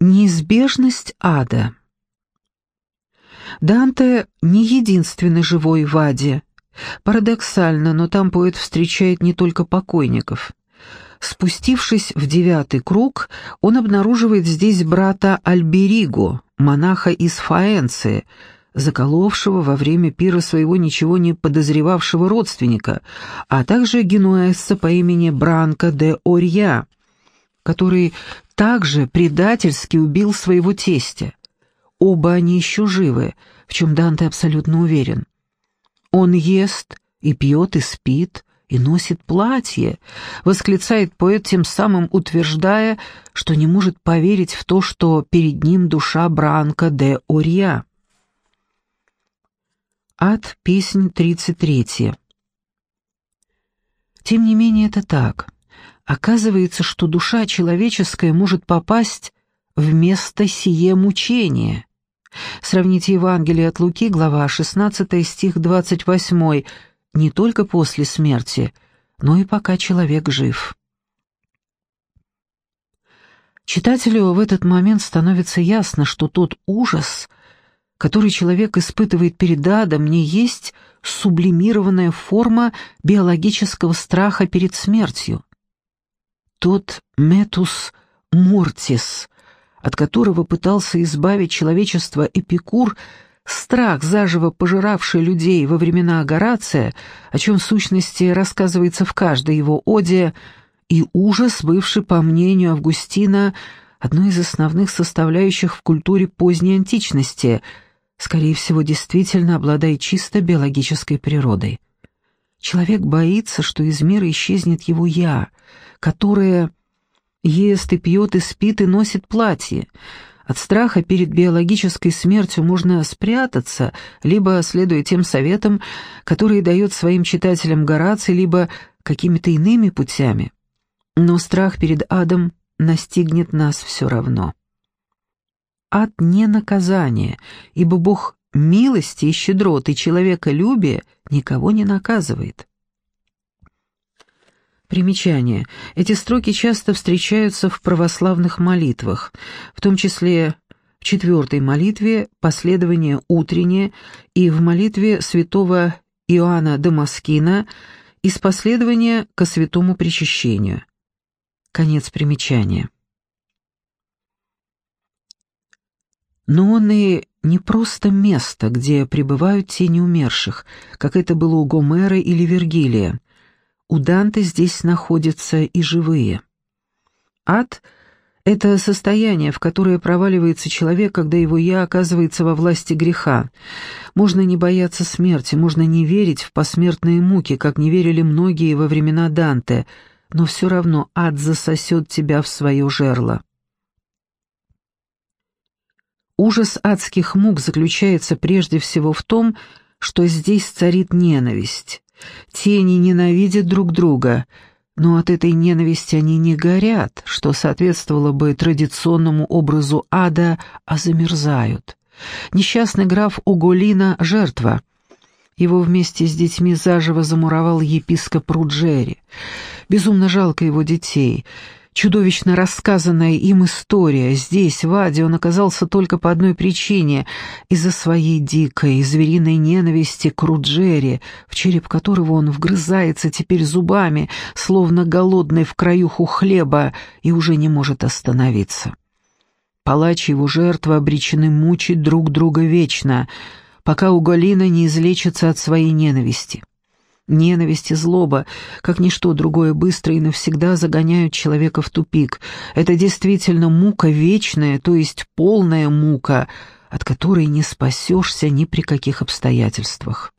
Неизбежность ада. Данте не единственный живой в аде. Парадоксально, но там поэт встречает не только покойников. Спустившись в девятый круг, он обнаруживает здесь брата Альбериго, монаха из Фаэнции, заколовшего во время пира своего ничего не подозревавшего родственника, а также генуэзца по имени Бранко де Орья, который также предательски убил своего тестя. Оба они еще живы, в чем Данте абсолютно уверен. Он ест и пьет и спит, и носит платье, восклицает поэт, тем самым утверждая, что не может поверить в то, что перед ним душа Бранка де Орья. Ад, песнь 33. Тем не менее, это так. Оказывается, что душа человеческая может попасть в место сие мучения. Сравните Евангелие от Луки, глава 16, стих 28, не только после смерти, но и пока человек жив. Читателю в этот момент становится ясно, что тот ужас, который человек испытывает перед адом, не есть сублимированная форма биологического страха перед смертью. Тот метус мортис, от которого пытался избавить человечество Эпикур, страх, заживо пожиравший людей во времена Горация, о чем в сущности рассказывается в каждой его оде, и ужас, бывший, по мнению Августина, одной из основных составляющих в культуре поздней античности, скорее всего, действительно обладает чисто биологической природой. Человек боится, что из мира исчезнет его «я», которое ест и пьет и спит и носит платье, от страха перед биологической смертью можно спрятаться, либо следуя тем советам, которые дает своим читателям Гораций, либо какими-то иными путями. Но страх перед адом настигнет нас все равно. Ад не наказание, ибо Бог милости и щедроты человеколюбия никого не наказывает. Примечание. Эти строки часто встречаются в православных молитвах, в том числе в четвертой молитве «Последование утреннее» и в молитве святого Иоанна Дамаскина из последования ко святому причащению. Конец примечания. Но он и не просто место, где пребывают тени умерших, как это было у Гомера или Вергилия, у Данте здесь находятся и живые. Ад — это состояние, в которое проваливается человек, когда его «я» оказывается во власти греха. Можно не бояться смерти, можно не верить в посмертные муки, как не верили многие во времена Данте, но все равно ад засосет тебя в свое жерло. Ужас адских мук заключается прежде всего в том, что здесь царит ненависть. Тени ненавидят друг друга, но от этой ненависти они не горят, что соответствовало бы традиционному образу ада, а замерзают. Несчастный граф Уголина — жертва. Его вместе с детьми заживо замуровал епископ Руджери. Безумно жалко его детей — Чудовищно рассказанная им история. Здесь, в Аде, он оказался только по одной причине — из-за своей дикой, звериной ненависти к Руджере, в череп которого он вгрызается теперь зубами, словно голодный в краюху хлеба, и уже не может остановиться. Палач и его жертва обречены мучить друг друга вечно, пока Уголина не излечится от своей ненависти. Ненависть и злоба, как ничто другое, быстро и навсегда загоняют человека в тупик. Это действительно мука вечная, то есть полная мука, от которой не спасешься ни при каких обстоятельствах.